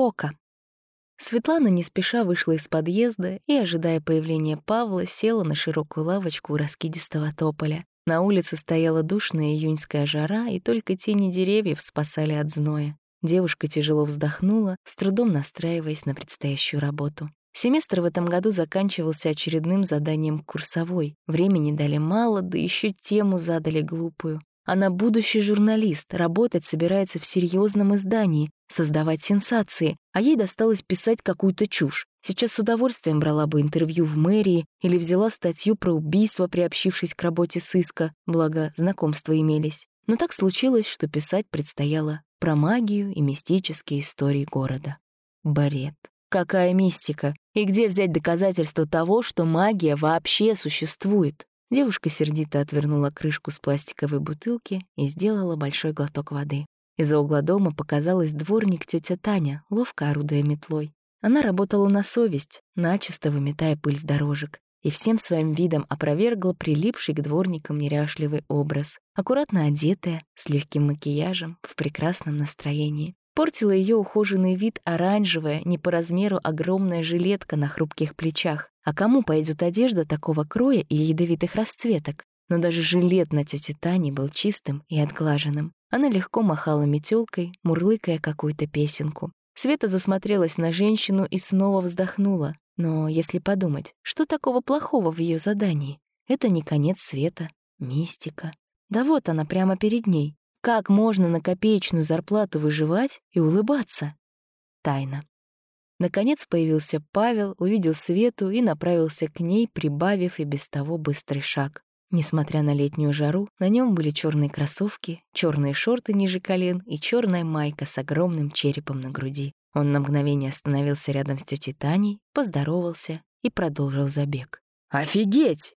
Ока. Светлана не спеша вышла из подъезда и, ожидая появления Павла, села на широкую лавочку у раскидистого тополя. На улице стояла душная июньская жара, и только тени деревьев спасали от зноя. Девушка тяжело вздохнула, с трудом настраиваясь на предстоящую работу. Семестр в этом году заканчивался очередным заданием курсовой. Времени дали мало, да еще тему задали глупую. Она будущий журналист, работать собирается в серьезном издании, создавать сенсации, а ей досталось писать какую-то чушь. Сейчас с удовольствием брала бы интервью в мэрии или взяла статью про убийство, приобщившись к работе сыска, благо знакомства имелись. Но так случилось, что писать предстояло про магию и мистические истории города. Барет. Какая мистика? И где взять доказательства того, что магия вообще существует? Девушка сердито отвернула крышку с пластиковой бутылки и сделала большой глоток воды. Из-за угла дома показалась дворник тетя Таня, ловко орудуя метлой. Она работала на совесть, начисто выметая пыль с дорожек, и всем своим видом опровергла прилипший к дворникам неряшливый образ, аккуратно одетая, с легким макияжем, в прекрасном настроении. Портила ее ухоженный вид оранжевая, не по размеру огромная жилетка на хрупких плечах. А кому пойдет одежда такого кроя и ядовитых расцветок? Но даже жилет на тете Тане был чистым и отглаженным. Она легко махала метелкой, мурлыкая какую-то песенку. Света засмотрелась на женщину и снова вздохнула. Но если подумать, что такого плохого в ее задании? Это не конец света, мистика. Да вот она прямо перед ней. Как можно на копеечную зарплату выживать и улыбаться? Тайна. Наконец появился Павел, увидел Свету и направился к ней, прибавив и без того быстрый шаг. Несмотря на летнюю жару, на нем были черные кроссовки, черные шорты ниже колен и черная майка с огромным черепом на груди. Он на мгновение остановился рядом с тетей Таней, поздоровался и продолжил забег. «Офигеть!»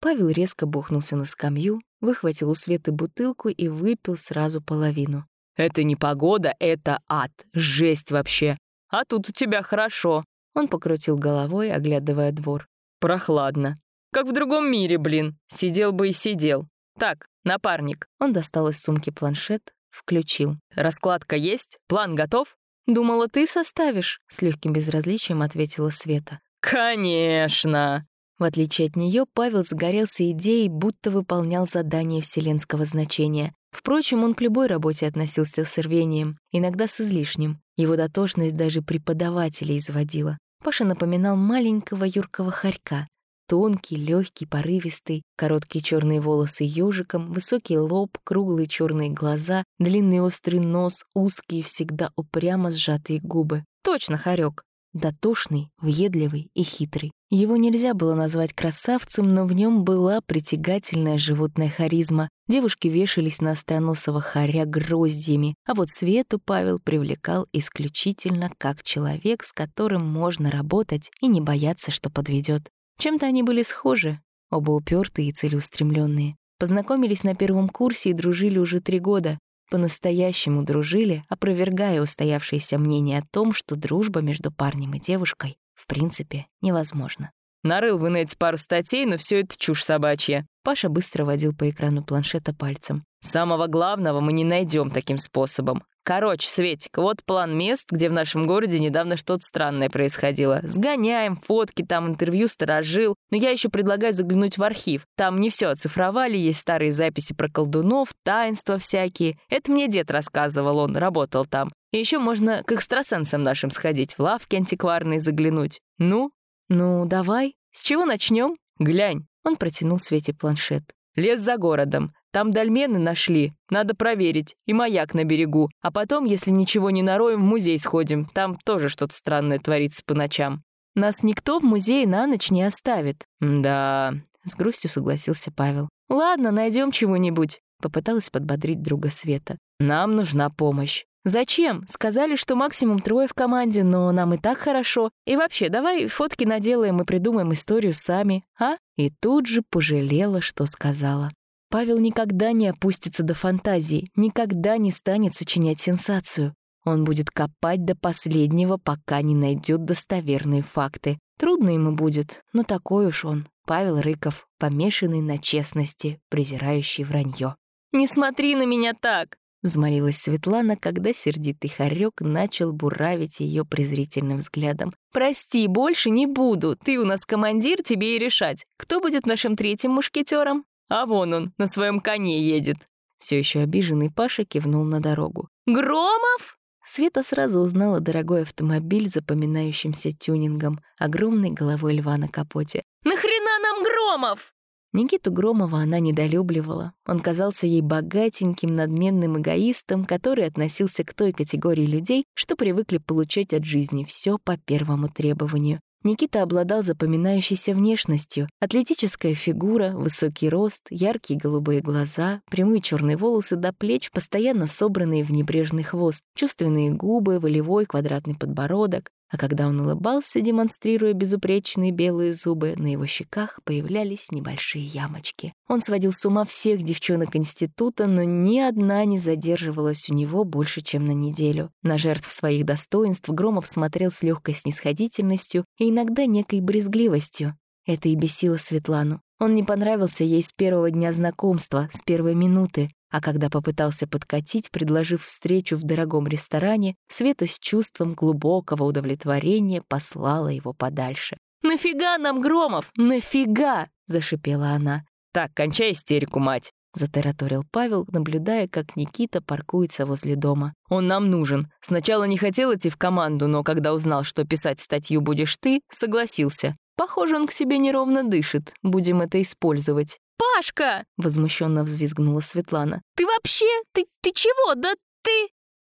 Павел резко бухнулся на скамью, выхватил у Светы бутылку и выпил сразу половину. «Это не погода, это ад. Жесть вообще. А тут у тебя хорошо». Он покрутил головой, оглядывая двор. «Прохладно. Как в другом мире, блин. Сидел бы и сидел. Так, напарник». Он достал из сумки планшет, включил. «Раскладка есть? План готов?» «Думала, ты составишь?» — с легким безразличием ответила Света. «Конечно!» В отличие от нее, Павел загорелся идеей, будто выполнял задание вселенского значения. Впрочем, он к любой работе относился с рвением, иногда с излишним. Его дотошность даже преподавателей изводила. Паша напоминал маленького юркого хорька. Тонкий, легкий, порывистый, короткие черные волосы ежиком, высокий лоб, круглые черные глаза, длинный острый нос, узкие, всегда упрямо сжатые губы. Точно хорек дотошный, въедливый и хитрый. Его нельзя было назвать красавцем, но в нем была притягательная животная харизма. Девушки вешались на остроносого хоря гроздьями, а вот Свету Павел привлекал исключительно как человек, с которым можно работать и не бояться, что подведет. Чем-то они были схожи, оба упертые и целеустремленные. Познакомились на первом курсе и дружили уже три года. По-настоящему дружили, опровергая устоявшееся мнение о том, что дружба между парнем и девушкой в принципе невозможна. Нарыл в инете пару статей, но все это чушь собачья. Паша быстро водил по экрану планшета пальцем. Самого главного мы не найдем таким способом. Короче, Светик, вот план мест, где в нашем городе недавно что-то странное происходило. Сгоняем, фотки, там интервью сторожил. Но я еще предлагаю заглянуть в архив. Там не все оцифровали, есть старые записи про колдунов, таинства всякие. Это мне дед рассказывал, он работал там. И еще можно к экстрасенсам нашим сходить, в лавки антикварные заглянуть. Ну? Ну, давай. С чего начнем? Глянь. Он протянул Свете планшет. Лес за городом. Там дольмены нашли, надо проверить, и маяк на берегу. А потом, если ничего не нароем, в музей сходим. Там тоже что-то странное творится по ночам. Нас никто в музее на ночь не оставит. Да, с грустью согласился Павел. Ладно, найдем чего-нибудь. Попыталась подбодрить друга Света. Нам нужна помощь. «Зачем? Сказали, что максимум трое в команде, но нам и так хорошо. И вообще, давай фотки наделаем и придумаем историю сами, а?» И тут же пожалела, что сказала. Павел никогда не опустится до фантазии, никогда не станет сочинять сенсацию. Он будет копать до последнего, пока не найдет достоверные факты. Трудно ему будет, но такой уж он, Павел Рыков, помешанный на честности, презирающий вранье. «Не смотри на меня так!» — взмолилась Светлана, когда сердитый хорек начал буравить ее презрительным взглядом. «Прости, больше не буду. Ты у нас командир, тебе и решать. Кто будет нашим третьим мушкетером?» «А вон он, на своем коне едет». Все еще обиженный Паша кивнул на дорогу. «Громов?» Света сразу узнала дорогой автомобиль с запоминающимся тюнингом, огромной головой льва на капоте. «Нахрена нам Громов?» Никиту Громова она недолюбливала. Он казался ей богатеньким, надменным эгоистом, который относился к той категории людей, что привыкли получать от жизни все по первому требованию. Никита обладал запоминающейся внешностью. Атлетическая фигура, высокий рост, яркие голубые глаза, прямые черные волосы до плеч, постоянно собранные в небрежный хвост, чувственные губы, волевой квадратный подбородок. А когда он улыбался, демонстрируя безупречные белые зубы, на его щеках появлялись небольшие ямочки. Он сводил с ума всех девчонок института, но ни одна не задерживалась у него больше, чем на неделю. На жертв своих достоинств Громов смотрел с легкой снисходительностью и иногда некой брезгливостью. Это и бесило Светлану. Он не понравился ей с первого дня знакомства, с первой минуты, а когда попытался подкатить, предложив встречу в дорогом ресторане, Света с чувством глубокого удовлетворения послала его подальше. «Нафига нам Громов? Нафига?» — зашипела она. «Так, кончай истерику, мать!» — затараторил Павел, наблюдая, как Никита паркуется возле дома. «Он нам нужен. Сначала не хотел идти в команду, но когда узнал, что писать статью будешь ты, согласился. Похоже, он к себе неровно дышит. Будем это использовать. «Пашка!» — возмущенно взвизгнула Светлана. «Ты вообще? Ты, ты чего? Да ты...»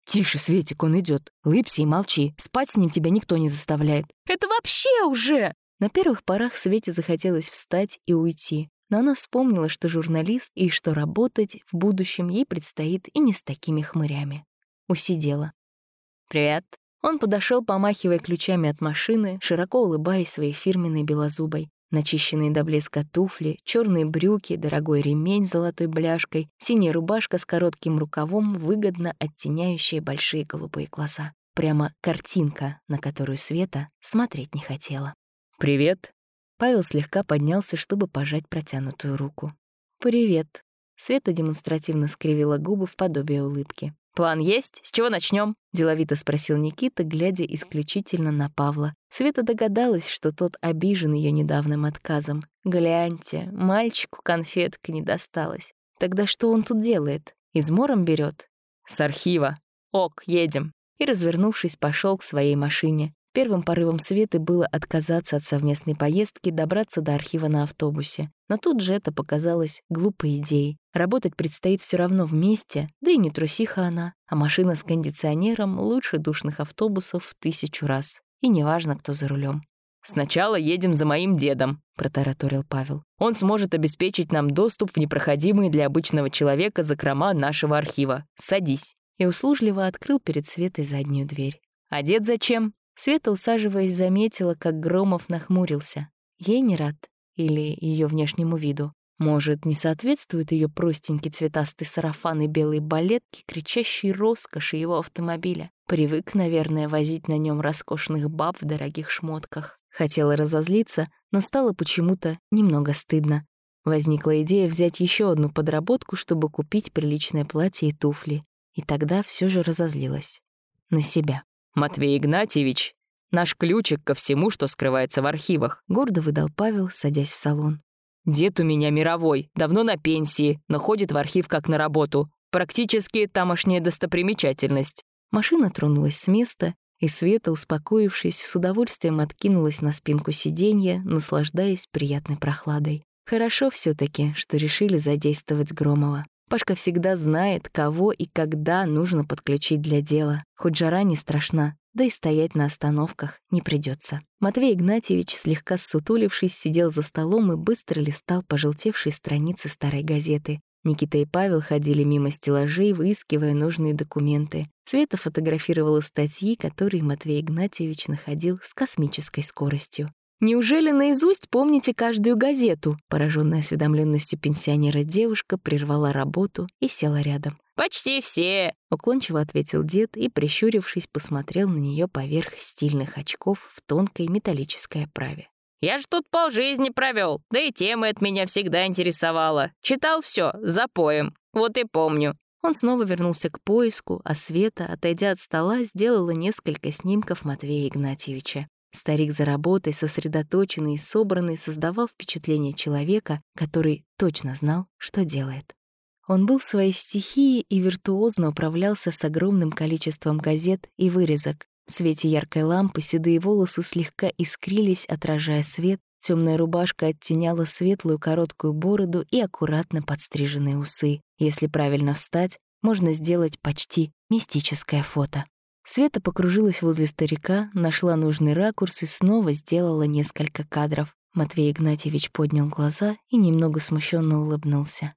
«Тише, Светик, он идет. Лыбся и молчи. Спать с ним тебя никто не заставляет». «Это вообще уже...» На первых порах Свете захотелось встать и уйти. Но она вспомнила, что журналист и что работать в будущем ей предстоит и не с такими хмырями. Усидела. «Привет», он подошел, помахивая ключами от машины, широко улыбаясь своей фирменной белозубой. Начищенные до блеска туфли, черные брюки, дорогой ремень с золотой бляшкой, синяя рубашка с коротким рукавом, выгодно оттеняющая большие голубые глаза. Прямо картинка, на которую Света смотреть не хотела. «Привет». Павел слегка поднялся, чтобы пожать протянутую руку. «Привет». Света демонстративно скривила губы в подобие улыбки. «План есть? С чего начнем? деловито спросил Никита, глядя исключительно на Павла. Света догадалась, что тот обижен ее недавним отказом. «Гляньте, мальчику конфетка не досталась. Тогда что он тут делает? Измором берет? «С архива. Ок, едем». И, развернувшись, пошел к своей машине. Первым порывом Светы было отказаться от совместной поездки, добраться до архива на автобусе. Но тут же это показалось глупой идеей. Работать предстоит все равно вместе, да и не трусиха она, а машина с кондиционером лучше душных автобусов в тысячу раз. И неважно, кто за рулем. «Сначала едем за моим дедом», — протараторил Павел. «Он сможет обеспечить нам доступ в непроходимые для обычного человека закрома нашего архива. Садись». И услужливо открыл перед Светой заднюю дверь. «А дед зачем?» Света, усаживаясь, заметила, как Громов нахмурился. Ей не рад или ее внешнему виду. Может, не соответствует ее простенький цветастый сарафан и белые балетки, кричащей роскоши его автомобиля. Привык, наверное, возить на нем роскошных баб в дорогих шмотках. Хотела разозлиться, но стало почему-то немного стыдно. Возникла идея взять еще одну подработку, чтобы купить приличное платье и туфли. И тогда все же разозлилась. На себя. «Матвей Игнатьевич, наш ключик ко всему, что скрывается в архивах», — гордо выдал Павел, садясь в салон. «Дед у меня мировой, давно на пенсии, но ходит в архив как на работу. Практически тамошняя достопримечательность». Машина тронулась с места, и Света, успокоившись, с удовольствием откинулась на спинку сиденья, наслаждаясь приятной прохладой. Хорошо все таки что решили задействовать Громова. Пашка всегда знает, кого и когда нужно подключить для дела. Хоть жара не страшна, да и стоять на остановках не придется. Матвей Игнатьевич, слегка ссутулившись, сидел за столом и быстро листал пожелтевшие страницы старой газеты. Никита и Павел ходили мимо стеллажей, выискивая нужные документы. Света фотографировала статьи, которые Матвей Игнатьевич находил с космической скоростью. «Неужели наизусть помните каждую газету?» Пораженная осведомленностью пенсионера девушка прервала работу и села рядом. «Почти все», — уклончиво ответил дед и, прищурившись, посмотрел на нее поверх стильных очков в тонкой металлической оправе. «Я ж тут полжизни провел, да и тема от меня всегда интересовала. Читал все, за поем, вот и помню». Он снова вернулся к поиску, а Света, отойдя от стола, сделала несколько снимков Матвея Игнатьевича. Старик за работой, сосредоточенный и собранный, создавал впечатление человека, который точно знал, что делает. Он был в своей стихии и виртуозно управлялся с огромным количеством газет и вырезок. В свете яркой лампы седые волосы слегка искрились, отражая свет, темная рубашка оттеняла светлую короткую бороду и аккуратно подстриженные усы. Если правильно встать, можно сделать почти мистическое фото. Света покружилась возле старика, нашла нужный ракурс и снова сделала несколько кадров. Матвей Игнатьевич поднял глаза и немного смущенно улыбнулся.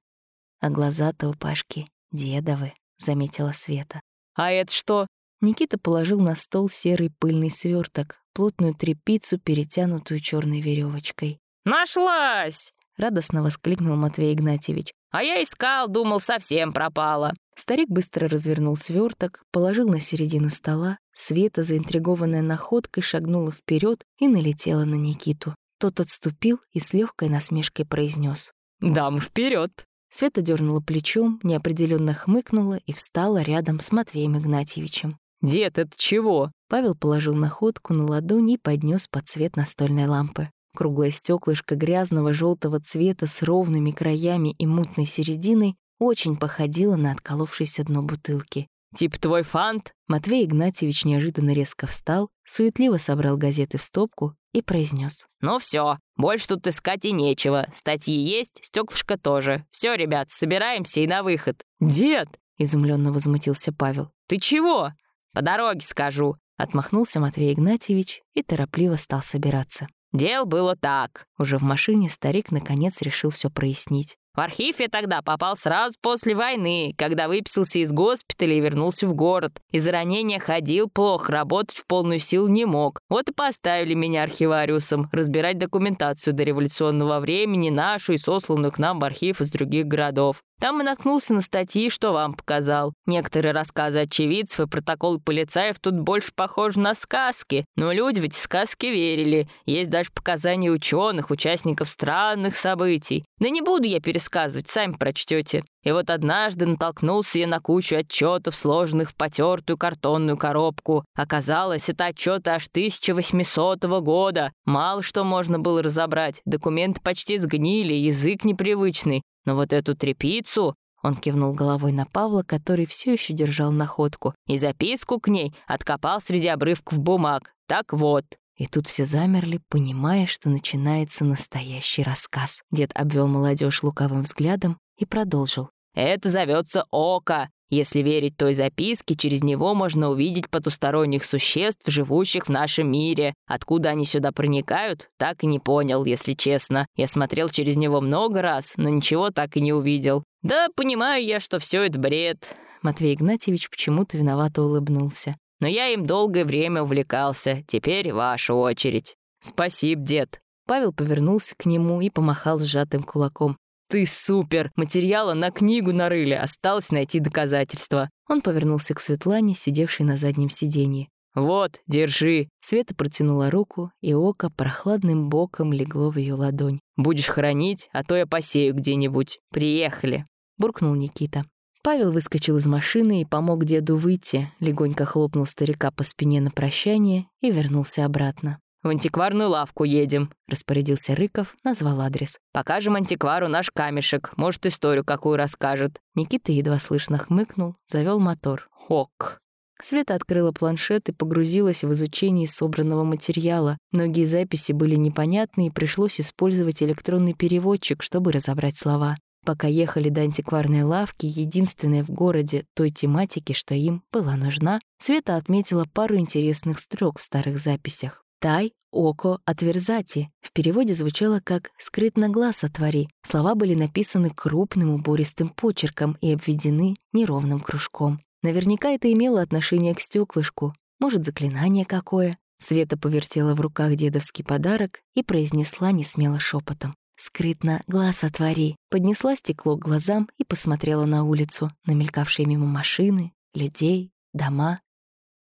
«А глаза-то у Пашки дедовы», — заметила Света. «А это что?» Никита положил на стол серый пыльный сверток, плотную тряпицу, перетянутую черной веревочкой. «Нашлась!» — радостно воскликнул Матвей Игнатьевич. «А я искал, думал, совсем пропала». Старик быстро развернул сверток, положил на середину стола. Света, заинтригованная находкой, шагнула вперед и налетела на Никиту. Тот отступил и с легкой насмешкой произнес: «Дам вперед. Света дернула плечом, неопределенно хмыкнула и встала рядом с Матвеем Игнатьевичем. «Дед, это чего?» Павел положил находку на ладонь и поднес под цвет настольной лампы. Круглое стеклышко грязного желтого цвета с ровными краями и мутной серединой очень походило на отколовшееся дно бутылки. «Тип твой фант?» Матвей Игнатьевич неожиданно резко встал, суетливо собрал газеты в стопку и произнес: «Ну все, больше тут искать и нечего. Статьи есть, стеклышко тоже. Все, ребят, собираемся и на выход». «Дед!» — изумленно возмутился Павел. «Ты чего?» «По дороге скажу», — отмахнулся Матвей Игнатьевич и торопливо стал собираться. Дел было так. Уже в машине старик наконец решил все прояснить. В архив я тогда попал сразу после войны, когда выписался из госпиталя и вернулся в город. Из-за ранения ходил плохо, работать в полную силу не мог. Вот и поставили меня архивариусом, разбирать документацию до революционного времени, нашу и сосланную к нам в архив из других городов. Там и наткнулся на статьи, что вам показал. Некоторые рассказы очевидцев и протоколы полицаев тут больше похожи на сказки. Но люди в сказки верили. Есть даже показания ученых, участников странных событий. Да не буду я пересказывать, сами прочтете. И вот однажды натолкнулся я на кучу отчетов, сложенных в потертую картонную коробку. Оказалось, это отчеты аж 1800 года. Мало что можно было разобрать. Документы почти сгнили, язык непривычный. Но вот эту трепицу он кивнул головой на Павла, который все еще держал находку, и записку к ней откопал среди обрывков бумаг. Так вот. И тут все замерли, понимая, что начинается настоящий рассказ. Дед обвел молодежь лукавым взглядом и продолжил. Это зовется око. Если верить той записке, через него можно увидеть потусторонних существ, живущих в нашем мире. Откуда они сюда проникают, так и не понял, если честно. Я смотрел через него много раз, но ничего так и не увидел. Да, понимаю я, что все это бред. Матвей Игнатьевич почему-то виновато улыбнулся. Но я им долгое время увлекался. Теперь ваша очередь. Спасибо, дед. Павел повернулся к нему и помахал сжатым кулаком. «Ты супер! Материала на книгу нарыли, осталось найти доказательства». Он повернулся к Светлане, сидевшей на заднем сиденье. «Вот, держи». Света протянула руку, и око прохладным боком легло в ее ладонь. «Будешь хранить, а то я посею где-нибудь. Приехали», — буркнул Никита. Павел выскочил из машины и помог деду выйти, легонько хлопнул старика по спине на прощание и вернулся обратно. «В антикварную лавку едем», — распорядился Рыков, назвал адрес. «Покажем антиквару наш камешек, может, историю какую расскажет». Никита едва слышно хмыкнул, завел мотор. «Хок». Света открыла планшет и погрузилась в изучение собранного материала. Многие записи были непонятны, и пришлось использовать электронный переводчик, чтобы разобрать слова. Пока ехали до антикварной лавки, единственной в городе той тематики, что им была нужна, Света отметила пару интересных строк в старых записях. «Тай око отверзати» в переводе звучало как «скрытно глаз отвори». Слова были написаны крупным убористым почерком и обведены неровным кружком. Наверняка это имело отношение к стеклышку. Может, заклинание какое? Света повертела в руках дедовский подарок и произнесла несмело шепотом. «Скрытно глаз отвори». Поднесла стекло к глазам и посмотрела на улицу, на мелькавшие мимо машины, людей, дома.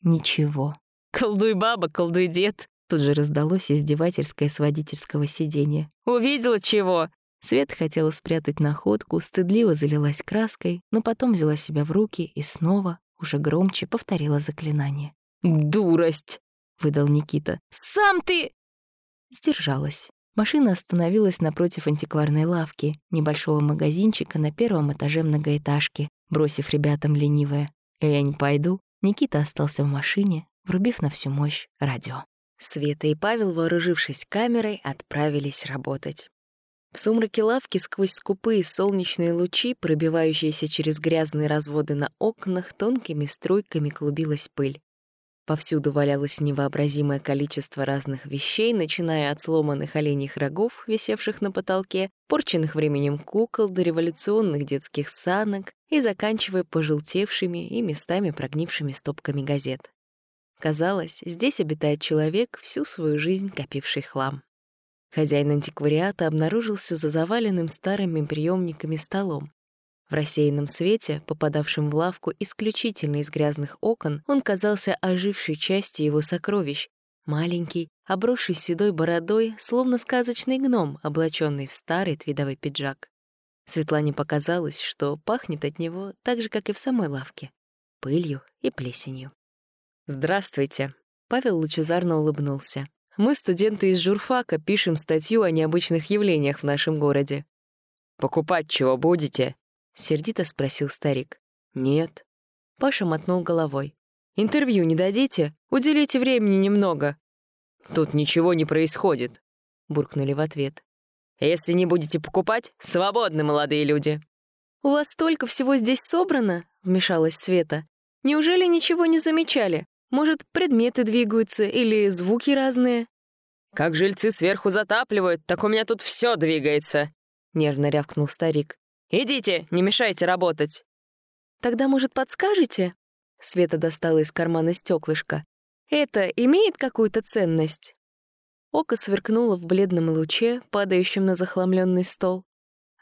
Ничего. «Колдуй баба, колдуй дед», Тут же раздалось издевательское с водительского сиденья. «Увидела чего?» Свет хотела спрятать находку, стыдливо залилась краской, но потом взяла себя в руки и снова, уже громче, повторила заклинание. «Дурость!» — выдал Никита. «Сам ты!» Сдержалась. Машина остановилась напротив антикварной лавки, небольшого магазинчика на первом этаже многоэтажки, бросив ребятам ленивое. «Я не пойду». Никита остался в машине, врубив на всю мощь радио. Света и Павел, вооружившись камерой, отправились работать. В сумраке лавки сквозь скупые солнечные лучи, пробивающиеся через грязные разводы на окнах, тонкими струйками клубилась пыль. Повсюду валялось невообразимое количество разных вещей, начиная от сломанных оленьих рогов, висевших на потолке, порченных временем кукол до революционных детских санок и заканчивая пожелтевшими и местами прогнившими стопками газет. Казалось, здесь обитает человек, всю свою жизнь копивший хлам. Хозяин антиквариата обнаружился за заваленным старыми приемниками столом. В рассеянном свете, попадавшем в лавку исключительно из грязных окон, он казался ожившей частью его сокровищ. Маленький, обросший седой бородой, словно сказочный гном, облаченный в старый твидовый пиджак. Светлане показалось, что пахнет от него так же, как и в самой лавке — пылью и плесенью. «Здравствуйте», — Павел лучезарно улыбнулся. «Мы, студенты из журфака, пишем статью о необычных явлениях в нашем городе». «Покупать чего будете?» — сердито спросил старик. «Нет». Паша мотнул головой. «Интервью не дадите? Уделите времени немного». «Тут ничего не происходит», — буркнули в ответ. «Если не будете покупать, свободны, молодые люди». «У вас столько всего здесь собрано?» — вмешалась Света. «Неужели ничего не замечали? Может, предметы двигаются или звуки разные?» «Как жильцы сверху затапливают, так у меня тут все двигается», — нервно рявкнул старик. «Идите, не мешайте работать». «Тогда, может, подскажете?» Света достала из кармана стеклышко. «Это имеет какую-то ценность?» Око сверкнуло в бледном луче, падающем на захламленный стол.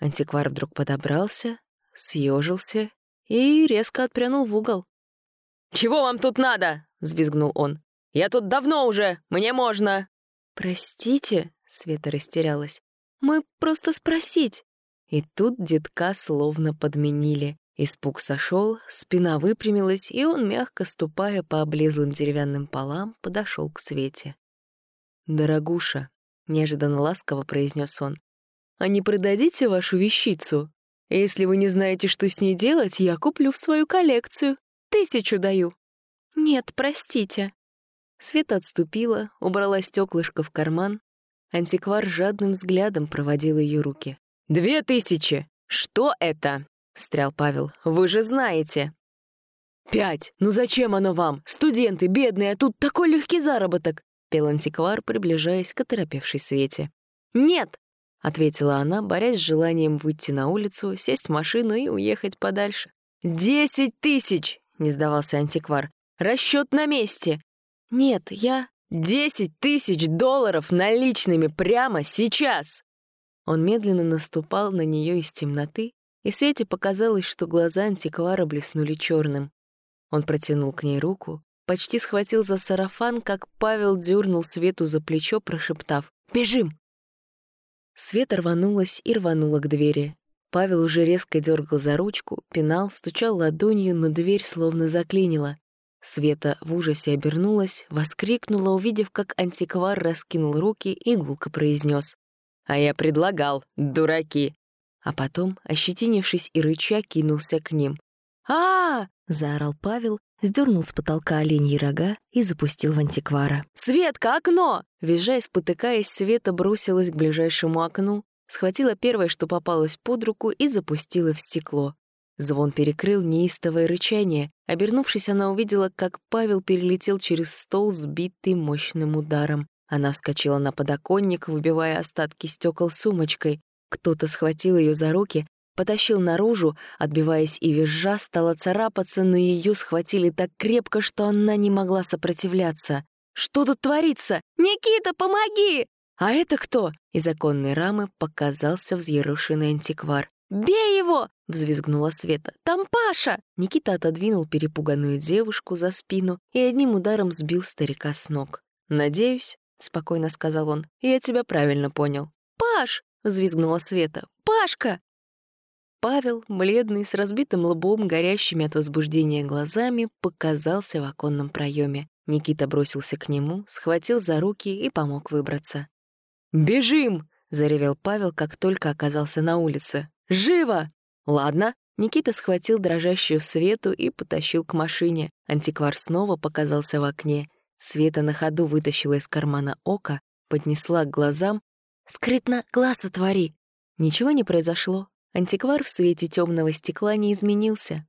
Антиквар вдруг подобрался, съежился и резко отпрянул в угол. «Чего вам тут надо?» — взвизгнул он. «Я тут давно уже, мне можно!» «Простите», — Света растерялась. «Мы просто спросить». И тут детка словно подменили. Испуг сошел, спина выпрямилась, и он, мягко ступая по облезлым деревянным полам, подошел к Свете. «Дорогуша», — неожиданно ласково произнес он, «а не продадите вашу вещицу? Если вы не знаете, что с ней делать, я куплю в свою коллекцию. Тысячу даю». «Нет, простите». Света отступила, убрала стеклышко в карман. Антиквар жадным взглядом проводил ее руки. «Две тысячи! Что это?» — встрял Павел. «Вы же знаете!» «Пять! Ну зачем оно вам? Студенты, бедные, а тут такой легкий заработок!» — пел антиквар, приближаясь к оторопевшей Свете. «Нет!» — ответила она, борясь с желанием выйти на улицу, сесть в машину и уехать подальше. «Десять тысяч!» — не сдавался антиквар. «Расчет на месте!» «Нет, я...» «Десять тысяч долларов наличными прямо сейчас!» Он медленно наступал на нее из темноты, и Свете показалось, что глаза антиквара блеснули черным. Он протянул к ней руку, почти схватил за сарафан, как Павел дернул Свету за плечо, прошептав «Бежим!». Света рванулась и рванула к двери. Павел уже резко дергал за ручку, пинал, стучал ладонью, но дверь словно заклинила. Света в ужасе обернулась, воскликнула, увидев, как антиквар раскинул руки и гулко произнес а я предлагал, дураки. А потом, ощетинившись и рыча, кинулся к ним. а, заорал Павел, сдернул с потолка оленьи рога и запустил в антиквара. «Светка, окно!» Визжая, спотыкаясь, Света бросилась к ближайшему окну, схватила первое, что попалось под руку, и запустила в стекло. Звон перекрыл неистовое рычание. Обернувшись, она увидела, как Павел перелетел через стол, сбитый мощным ударом. Она вскочила на подоконник, выбивая остатки стекол сумочкой. Кто-то схватил ее за руки, потащил наружу, отбиваясь и визжа, стала царапаться, но ее схватили так крепко, что она не могла сопротивляться. «Что тут творится? Никита, помоги!» «А это кто?» Из оконной рамы показался взъерошенный антиквар. «Бей его!» — взвизгнула Света. «Там Паша!» Никита отодвинул перепуганную девушку за спину и одним ударом сбил старика с ног. «Надеюсь, — спокойно сказал он. «Я тебя правильно понял». «Паш!» —— взвизгнула Света. «Пашка!» Павел, бледный, с разбитым лбом, горящими от возбуждения глазами, показался в оконном проеме. Никита бросился к нему, схватил за руки и помог выбраться. «Бежим!» — заревел Павел, как только оказался на улице. «Живо!» «Ладно». Никита схватил дрожащую Свету и потащил к машине. Антиквар снова показался в окне. Света на ходу вытащила из кармана око, поднесла к глазам. «Скрытно глаз отвори!» Ничего не произошло. Антиквар в свете темного стекла не изменился.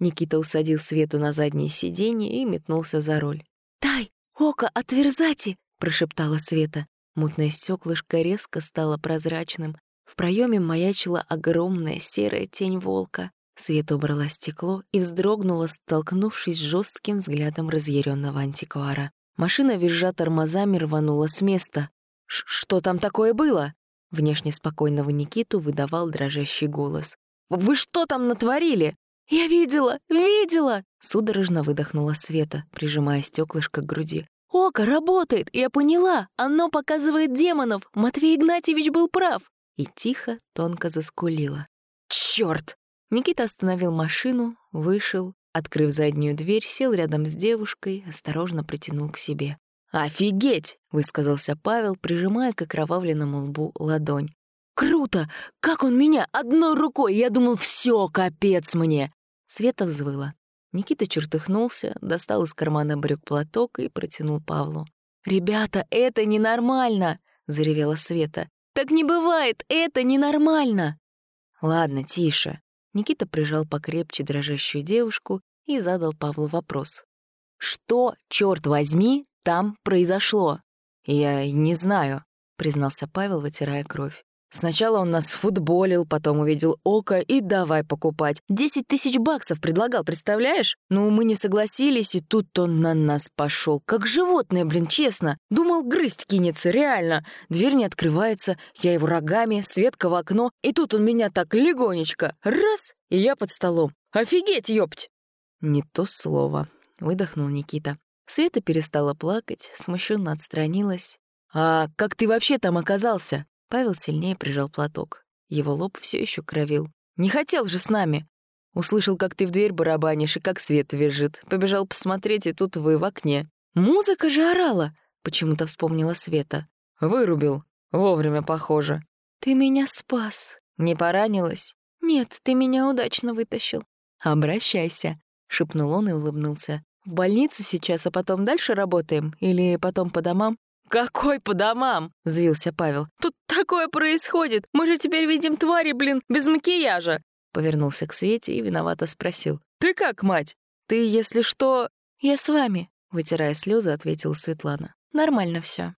Никита усадил Свету на заднее сиденье и метнулся за руль. «Тай, око, отверзати!» — прошептала Света. Мутное стеклышко резко стало прозрачным. В проеме маячила огромная серая тень волка. Света убрала стекло и вздрогнула, столкнувшись с жестким взглядом разъяренного антиквара. Машина, визжа тормозами, рванула с места. «Что там такое было?» Внешне спокойного Никиту выдавал дрожащий голос. «Вы что там натворили?» «Я видела! Видела!» Судорожно выдохнула Света, прижимая стеклышко к груди. «Око работает! Я поняла! Оно показывает демонов! Матвей Игнатьевич был прав!» И тихо, тонко заскулила. «Чёрт!» Никита остановил машину, вышел, открыв заднюю дверь, сел рядом с девушкой, осторожно притянул к себе. «Офигеть!» — высказался Павел, прижимая к окровавленному лбу ладонь. «Круто! Как он меня! Одной рукой! Я думал, все, капец мне!» Света взвыла. Никита чертыхнулся, достал из кармана брюк платок и протянул Павлу. «Ребята, это ненормально!» — заревела Света. «Так не бывает! Это ненормально!» «Ладно, тише». Никита прижал покрепче дрожащую девушку и задал Павлу вопрос. «Что, черт возьми, там произошло?» «Я не знаю», — признался Павел, вытирая кровь. Сначала он нас футболил, потом увидел око и давай покупать. Десять тысяч баксов предлагал, представляешь? Ну, мы не согласились, и тут он на нас пошел. Как животное, блин, честно. Думал, грызть кинется, реально. Дверь не открывается, я его рогами, Светка в окно, и тут он меня так легонечко. Раз, и я под столом. Офигеть, ёпть! Не то слово, выдохнул Никита. Света перестала плакать, смущенно отстранилась. «А как ты вообще там оказался?» Павел сильнее прижал платок. Его лоб все еще кровил. «Не хотел же с нами!» Услышал, как ты в дверь барабанишь и как свет визжит. Побежал посмотреть, и тут вы в окне. «Музыка же орала!» — почему-то вспомнила Света. «Вырубил. Вовремя, похоже». «Ты меня спас». «Не поранилась?» «Нет, ты меня удачно вытащил». «Обращайся», — шепнул он и улыбнулся. «В больницу сейчас, а потом дальше работаем? Или потом по домам?» «Какой по домам?» — взвился Павел. «Тут такое происходит! Мы же теперь видим твари, блин, без макияжа!» Повернулся к Свете и виновато спросил. «Ты как, мать? Ты, если что...» «Я с вами», — вытирая слезы, ответила Светлана. «Нормально все.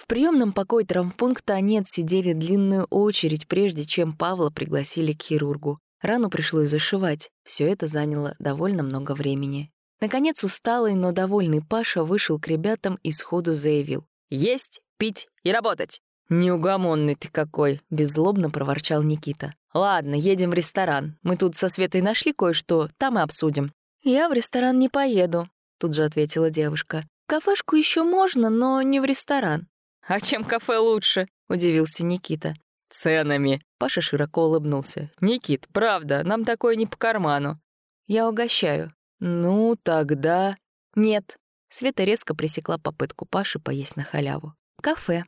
В приемном покое травмпункта они отсидели длинную очередь, прежде чем Павла пригласили к хирургу. Рану пришлось зашивать. Все это заняло довольно много времени. Наконец, усталый, но довольный Паша вышел к ребятам и сходу заявил. Есть, пить и работать!» «Неугомонный ты какой!» — беззлобно проворчал Никита. «Ладно, едем в ресторан. Мы тут со Светой нашли кое-что, там и обсудим». «Я в ресторан не поеду», — тут же ответила девушка. «Кафешку еще можно, но не в ресторан». «А чем кафе лучше?» — удивился Никита. «Ценами!» — Паша широко улыбнулся. «Никит, правда, нам такое не по карману». «Я угощаю». «Ну, тогда...» «Нет», Света резко пресекла попытку Паши поесть на халяву. «Кафе».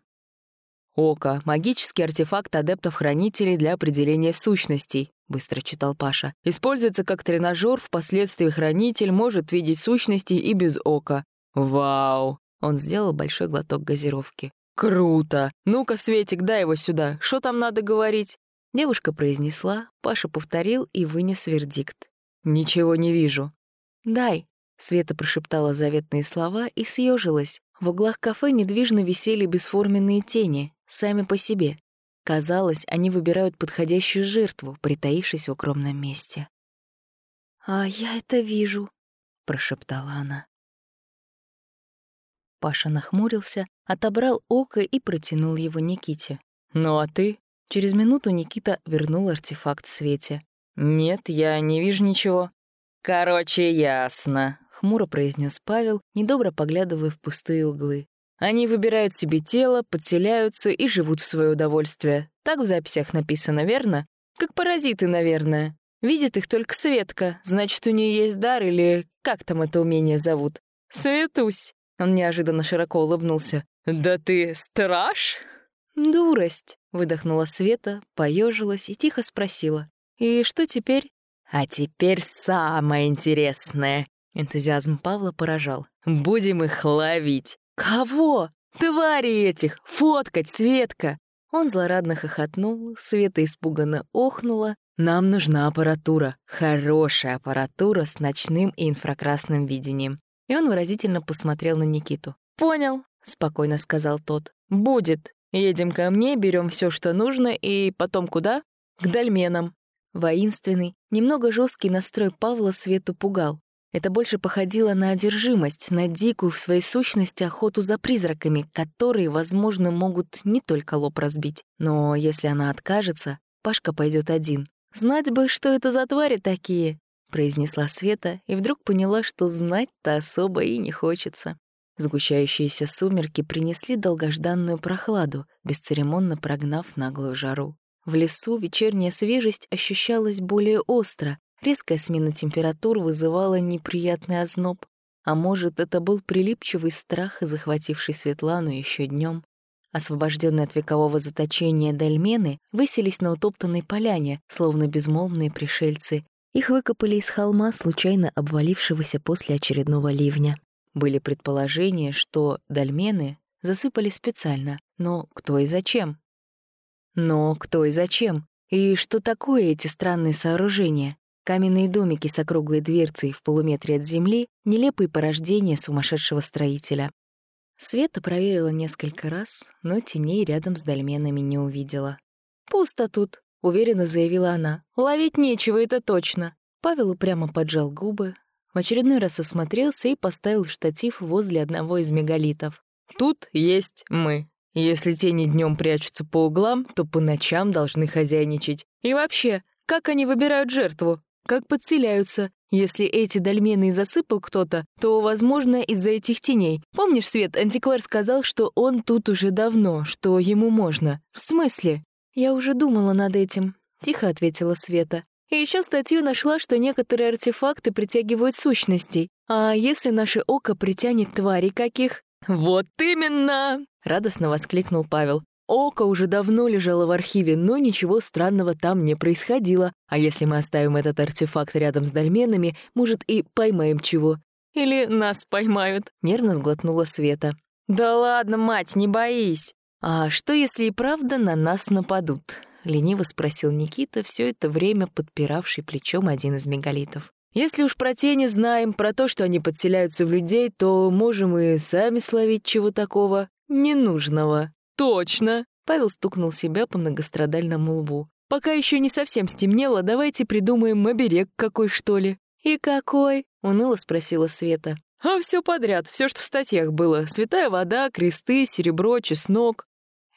«Око. Магический артефакт адептов-хранителей для определения сущностей», — быстро читал Паша. «Используется как тренажер, впоследствии хранитель может видеть сущности и без ока». «Вау!» — он сделал большой глоток газировки. «Круто! Ну-ка, Светик, дай его сюда. Что там надо говорить?» Девушка произнесла, Паша повторил и вынес вердикт. «Ничего не вижу». «Дай», Света прошептала заветные слова и съежилась. В углах кафе недвижно висели бесформенные тени, сами по себе. Казалось, они выбирают подходящую жертву, притаившись в укромном месте. «А я это вижу», — прошептала она. Паша нахмурился, отобрал око и протянул его Никите. «Ну а ты?» Через минуту Никита вернул артефакт Свете. «Нет, я не вижу ничего». «Короче, ясно», хмуро произнес Павел, недобро поглядывая в пустые углы. Они выбирают себе тело, подселяются и живут в свое удовольствие. Так в записях написано, верно? Как паразиты, наверное. Видит их только Светка, значит, у нее есть дар или как там это умение зовут? Светусь. Он неожиданно широко улыбнулся. «Да ты страж?» «Дурость», — выдохнула Света, поежилась и тихо спросила. «И что теперь?» «А теперь самое интересное!» Энтузиазм Павла поражал. «Будем их ловить!» «Кого? Твари этих! Фоткать, Светка!» Он злорадно хохотнул, Света испуганно охнула. «Нам нужна аппаратура, хорошая аппаратура с ночным и инфракрасным видением». И он выразительно посмотрел на Никиту. «Понял», — спокойно сказал тот. «Будет. Едем ко мне, берем все, что нужно, и потом куда? К дольменам». Воинственный, немного жесткий настрой Павла Свету пугал. Это больше походило на одержимость, на дикую в своей сущности охоту за призраками, которые, возможно, могут не только лоб разбить. Но если она откажется, Пашка пойдет один. «Знать бы, что это за твари такие», — произнесла Света, и вдруг поняла, что знать-то особо и не хочется. Сгущающиеся сумерки принесли долгожданную прохладу, бесцеремонно прогнав наглую жару. В лесу вечерняя свежесть ощущалась более остро, резкая смена температур вызывала неприятный озноб. А может, это был прилипчивый страх, захвативший Светлану еще днем. Освобожденные от векового заточения дольмены выселись на утоптанной поляне, словно безмолвные пришельцы. Их выкопали из холма, случайно обвалившегося после очередного ливня. Были предположения, что дольмены засыпали специально, но кто и зачем? Но кто и зачем? И что такое эти странные сооружения? Каменные домики с округлой дверцей в полуметре от земли — нелепые порождения сумасшедшего строителя. Света проверила несколько раз, но теней рядом с дольменами не увидела. «Пусто тут», — уверенно заявила она. «Ловить нечего, это точно». Павел упрямо поджал губы, в очередной раз осмотрелся и поставил штатив возле одного из мегалитов. «Тут есть мы. Если тени днем прячутся по углам, то по ночам должны хозяйничать. И вообще, как они выбирают жертву? Как подселяются? Если эти дольмены засыпал кто-то, то, возможно, из-за этих теней. Помнишь, Свет, антиквар сказал, что он тут уже давно, что ему можно? В смысле? Я уже думала над этим, — тихо ответила Света. И еще статью нашла, что некоторые артефакты притягивают сущностей. А если наше око притянет твари каких? «Вот именно!» — радостно воскликнул Павел. Око уже давно лежало в архиве, но ничего странного там не происходило. А если мы оставим этот артефакт рядом с дольменами, может, и поймаем чего. Или нас поймают, — нервно сглотнула Света. «Да ладно, мать, не боись!» «А что, если и правда на нас нападут?» — лениво спросил Никита, все это время подпиравший плечом один из мегалитов. «Если уж про тени знаем, про то, что они подселяются в людей, то можем и сами словить чего такого ненужного». «Точно!» — Павел стукнул себя по многострадальному лбу. «Пока еще не совсем стемнело, давайте придумаем оберег какой, что ли». «И какой?» — уныло спросила Света. «А все подряд, все, что в статьях было. Святая вода, кресты, серебро, чеснок.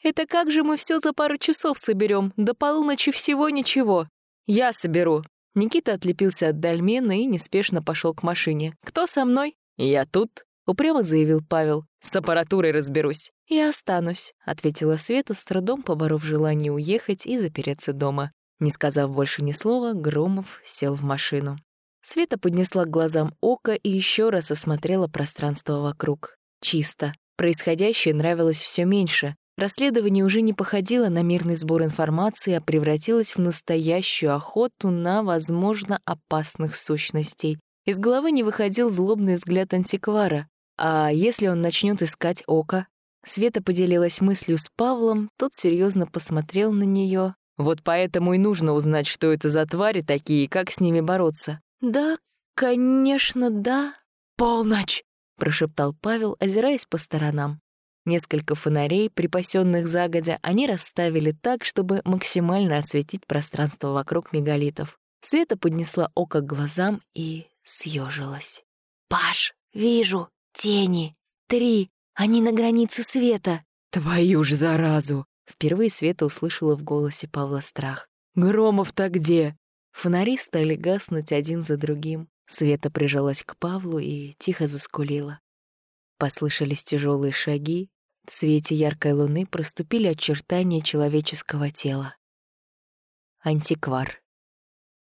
Это как же мы все за пару часов соберем? До полуночи всего ничего. Я соберу. Никита отлепился от дольмена и неспешно пошел к машине. Кто со мной? Я тут, упрямо заявил Павел. С аппаратурой разберусь. «Я останусь», — ответила Света, с трудом поборов желание уехать и запереться дома. Не сказав больше ни слова, Громов сел в машину. Света поднесла к глазам око и еще раз осмотрела пространство вокруг. Чисто. Происходящее нравилось все меньше. Расследование уже не походило на мирный сбор информации, а превратилось в настоящую охоту на, возможно, опасных сущностей. Из головы не выходил злобный взгляд антиквара. А если он начнет искать око? Света поделилась мыслью с Павлом, тот серьезно посмотрел на нее. Вот поэтому и нужно узнать, что это за твари такие, как с ними бороться. Да, конечно, да. Полночь! прошептал Павел, озираясь по сторонам. Несколько фонарей, припасенных загодя, они расставили так, чтобы максимально осветить пространство вокруг мегалитов. Света поднесла око к глазам и съежилась. «Паш, вижу! Тени! Три! Они на границе света!» «Твою ж заразу!» Впервые Света услышала в голосе Павла страх. «Громов-то где?» Фонари стали гаснуть один за другим. Света прижалась к Павлу и тихо заскулила. Послышались тяжелые шаги, В свете яркой луны проступили очертания человеческого тела. Антиквар.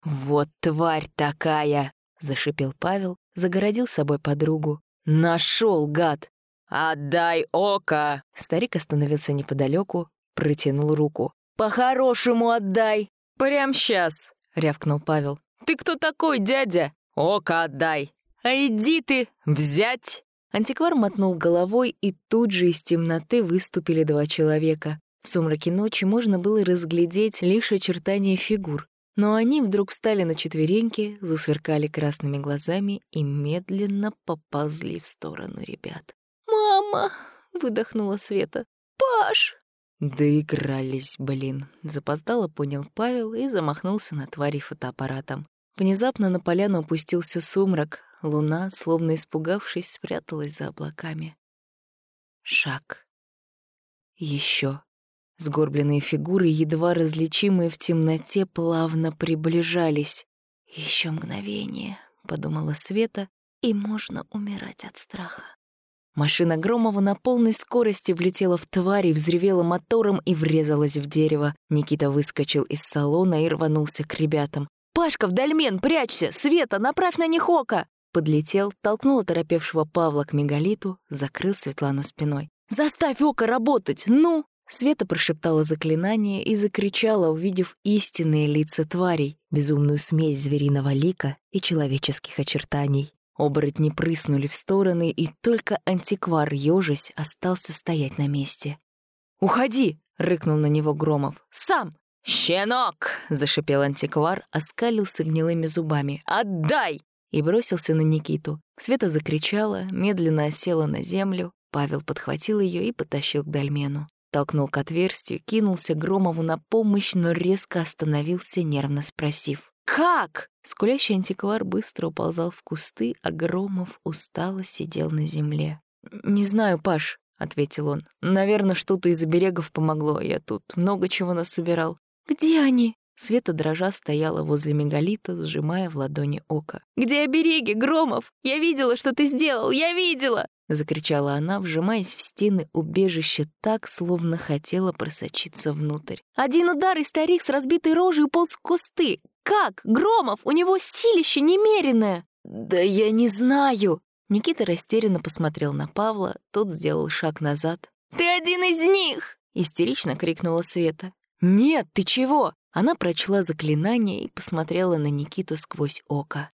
«Вот тварь такая!» — зашипел Павел, загородил собой подругу. Нашел, гад! Отдай око!» Старик остановился неподалеку, протянул руку. «По-хорошему отдай!» «Прям сейчас!» — рявкнул Павел. «Ты кто такой, дядя? Око отдай!» «А иди ты! Взять!» Антиквар мотнул головой, и тут же из темноты выступили два человека. В сумраке ночи можно было разглядеть лишь очертания фигур. Но они вдруг встали на четвереньки, засверкали красными глазами и медленно поползли в сторону ребят. «Мама!» — выдохнула Света. «Паш!» Доигрались, блин. Запоздало понял Павел и замахнулся на твари фотоаппаратом. Внезапно на поляну опустился сумрак. Луна, словно испугавшись, спряталась за облаками. Шаг. Еще. Сгорбленные фигуры, едва различимые в темноте, плавно приближались. Еще мгновение», — подумала Света, — «и можно умирать от страха». Машина Громова на полной скорости влетела в тварь и взревела мотором и врезалась в дерево. Никита выскочил из салона и рванулся к ребятам. «Пашка, в дольмен, прячься! Света, направь на них око!» Подлетел, толкнул оторопевшего Павла к мегалиту, закрыл Светлану спиной. «Заставь око работать! Ну!» Света прошептала заклинание и закричала, увидев истинные лица тварей, безумную смесь звериного лика и человеческих очертаний. Оборотни прыснули в стороны, и только антиквар, ёжись, остался стоять на месте. «Уходи!» — рыкнул на него Громов. «Сам!» «Щенок!» — зашипел антиквар, оскалился гнилыми зубами. «Отдай!» и бросился на Никиту. Света закричала, медленно осела на землю. Павел подхватил ее и потащил к дольмену. Толкнул к отверстию, кинулся Громову на помощь, но резко остановился, нервно спросив. «Как?» Скулящий антиквар быстро уползал в кусты, а Громов устало сидел на земле. «Не знаю, Паш», — ответил он. «Наверное, что-то из оберегов помогло. Я тут много чего насобирал». «Где они?» Света дрожа стояла возле мегалита, сжимая в ладони око. «Где обереги, Громов? Я видела, что ты сделал! Я видела!» — закричала она, вжимаясь в стены убежища так, словно хотела просочиться внутрь. «Один удар, и старик с разбитой рожей уполз в кусты! Как? Громов, у него силище немеренное!» «Да я не знаю!» Никита растерянно посмотрел на Павла, тот сделал шаг назад. «Ты один из них!» — истерично крикнула Света. «Нет, ты чего?» Она прочла заклинание и посмотрела на Никиту сквозь око.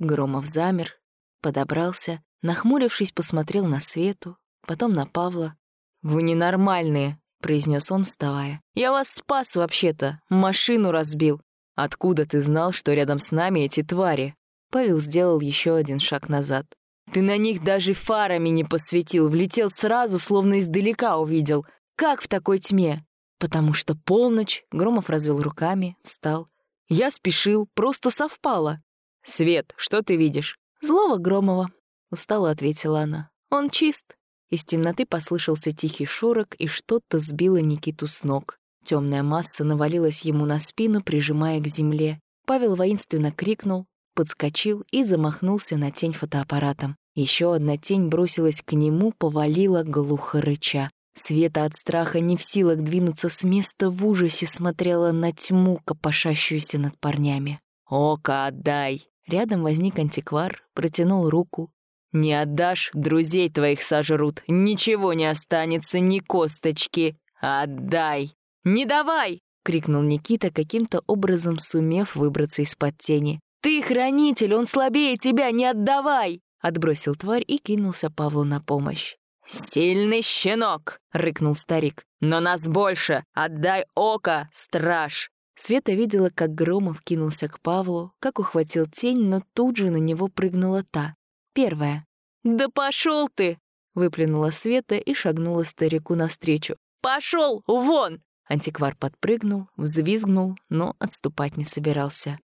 Громов замер, подобрался, Нахмурившись, посмотрел на Свету, потом на Павла. «Вы ненормальные», — произнес он, вставая. «Я вас спас вообще-то, машину разбил. Откуда ты знал, что рядом с нами эти твари?» Павел сделал еще один шаг назад. «Ты на них даже фарами не посветил, влетел сразу, словно издалека увидел. Как в такой тьме?» «Потому что полночь», — Громов развел руками, встал. «Я спешил, просто совпало». «Свет, что ты видишь?» «Злого Громова», устало ответила она. «Он чист». Из темноты послышался тихий шорок, и что-то сбило Никиту с ног. Темная масса навалилась ему на спину, прижимая к земле. Павел воинственно крикнул, подскочил и замахнулся на тень фотоаппаратом. Еще одна тень бросилась к нему, повалила глухо рыча. Света от страха не в силах двинуться с места, в ужасе смотрела на тьму, копошащуюся над парнями. «Око отдай!» Рядом возник антиквар, протянул руку, не отдашь, друзей твоих сожрут, ничего не останется, ни косточки. Отдай! Не давай!» — крикнул Никита, каким-то образом сумев выбраться из-под тени. «Ты хранитель, он слабее тебя, не отдавай!» Отбросил тварь и кинулся Павлу на помощь. «Сильный щенок!» — рыкнул старик. «Но нас больше! Отдай око, страж!» Света видела, как Громов кинулся к Павлу, как ухватил тень, но тут же на него прыгнула та. Первая. «Да пошел ты!» — выплюнула Света и шагнула старику навстречу. «Пошел! Вон!» Антиквар подпрыгнул, взвизгнул, но отступать не собирался.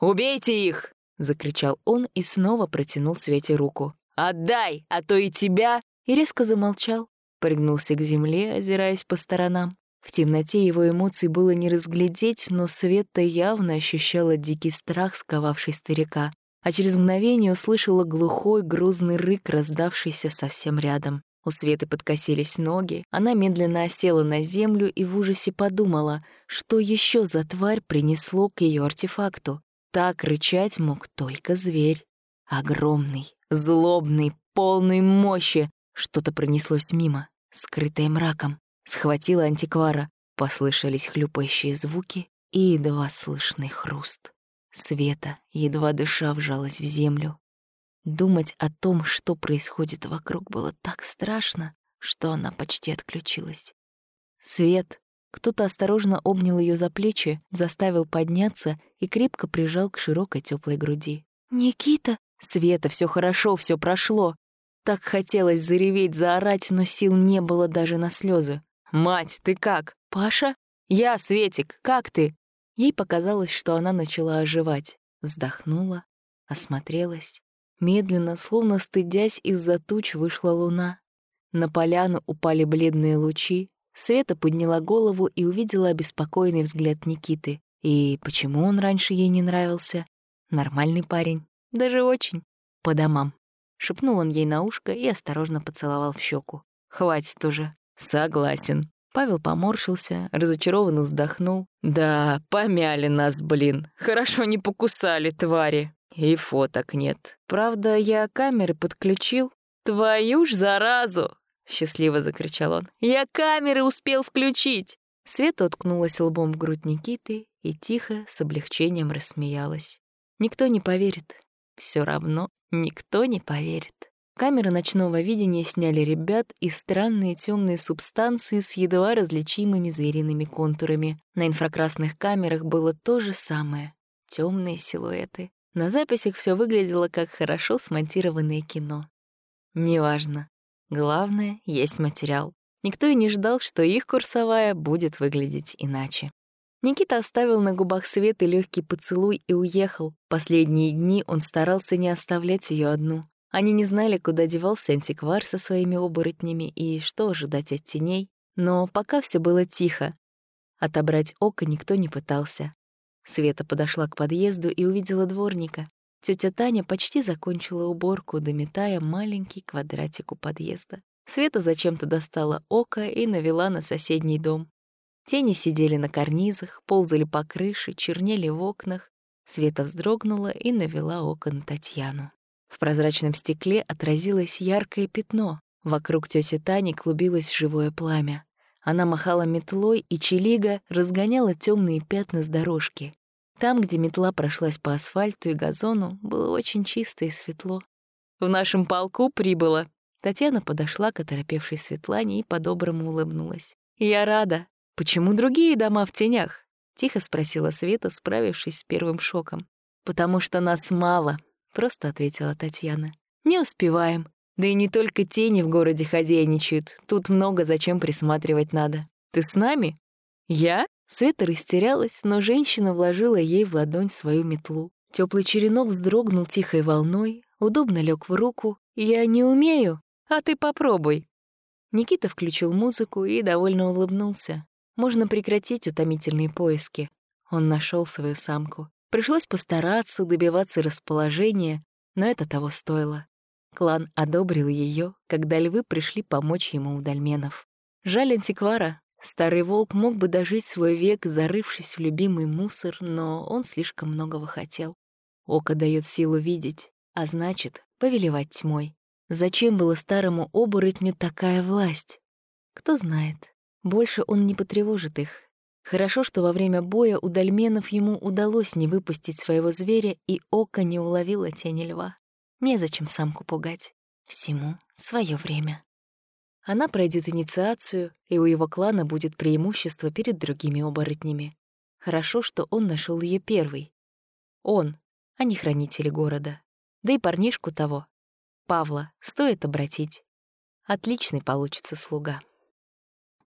«Убейте их!» — закричал он и снова протянул Свете руку. «Отдай, а то и тебя!» И резко замолчал, пригнулся к земле, озираясь по сторонам. В темноте его эмоций было не разглядеть, но Света явно ощущала дикий страх, сковавший старика а через мгновение услышала глухой, грузный рык, раздавшийся совсем рядом. У Светы подкосились ноги, она медленно осела на землю и в ужасе подумала, что еще за тварь принесло к ее артефакту. Так рычать мог только зверь. Огромный, злобный, полный мощи. Что-то пронеслось мимо, скрытое мраком. Схватила антиквара. Послышались хлюпающие звуки и едва слышный хруст. Света, едва дыша, вжалась в землю. Думать о том, что происходит вокруг, было так страшно, что она почти отключилась. Свет. Кто-то осторожно обнял ее за плечи, заставил подняться и крепко прижал к широкой теплой груди. «Никита!» «Света, все хорошо, все прошло!» Так хотелось зареветь, заорать, но сил не было даже на слезы. «Мать, ты как? Паша?» «Я, Светик, как ты?» Ей показалось, что она начала оживать. Вздохнула, осмотрелась. Медленно, словно стыдясь, из-за туч вышла луна. На поляну упали бледные лучи. Света подняла голову и увидела обеспокоенный взгляд Никиты. И почему он раньше ей не нравился? Нормальный парень. Даже очень. По домам. Шепнул он ей на ушко и осторожно поцеловал в щеку. «Хватит уже». «Согласен». Павел поморщился, разочарованно вздохнул. «Да, помяли нас, блин. Хорошо не покусали, твари. И фоток нет. Правда, я камеры подключил. Твою ж заразу!» Счастливо закричал он. «Я камеры успел включить!» Света уткнулась лбом в грудь Никиты и тихо, с облегчением рассмеялась. Никто не поверит. Все равно никто не поверит. Камеры ночного видения сняли ребят и странные темные субстанции с едва различимыми звериными контурами. На инфракрасных камерах было то же самое — темные силуэты. На записях все выглядело как хорошо смонтированное кино. Неважно. Главное — есть материал. Никто и не ждал, что их курсовая будет выглядеть иначе. Никита оставил на губах Светы легкий поцелуй и уехал. Последние дни он старался не оставлять ее одну. Они не знали, куда девался антиквар со своими оборотнями и что ожидать от теней, но пока все было тихо. Отобрать око никто не пытался. Света подошла к подъезду и увидела дворника. Тетя Таня почти закончила уборку, дометая маленький квадратик у подъезда. Света зачем-то достала око и навела на соседний дом. Тени сидели на карнизах, ползали по крыше, чернели в окнах. Света вздрогнула и навела око на Татьяну. В прозрачном стекле отразилось яркое пятно. Вокруг тети Тани клубилось живое пламя. Она махала метлой, и Челига разгоняла темные пятна с дорожки. Там, где метла прошлась по асфальту и газону, было очень чисто и светло. «В нашем полку прибыло!» Татьяна подошла к оторопевшей Светлане и по-доброму улыбнулась. «Я рада. Почему другие дома в тенях?» — тихо спросила Света, справившись с первым шоком. «Потому что нас мало», — просто ответила Татьяна. «Не успеваем. Да и не только тени в городе хозяйничают. Тут много зачем присматривать надо. Ты с нами?» «Я?» Света растерялась, но женщина вложила ей в ладонь свою метлу. Теплый черенок вздрогнул тихой волной, удобно лег в руку. «Я не умею, а ты попробуй». Никита включил музыку и довольно улыбнулся. Можно прекратить утомительные поиски. Он нашел свою самку. Пришлось постараться, добиваться расположения, но это того стоило. Клан одобрил ее, когда львы пришли помочь ему у дольменов. Жаль антиквара. Старый волк мог бы дожить свой век, зарывшись в любимый мусор, но он слишком многого хотел. Око дает силу видеть, а значит, повелевать тьмой. Зачем было старому оборотню такая власть? Кто знает. Больше он не потревожит их, Хорошо, что во время боя у дольменов ему удалось не выпустить своего зверя, и око не уловило тени льва. Незачем самку пугать. Всему свое время. Она пройдет инициацию, и у его клана будет преимущество перед другими оборотнями. Хорошо, что он нашел ее первый. Он, а не хранители города. Да и парнишку того. Павла стоит обратить. Отличный получится слуга.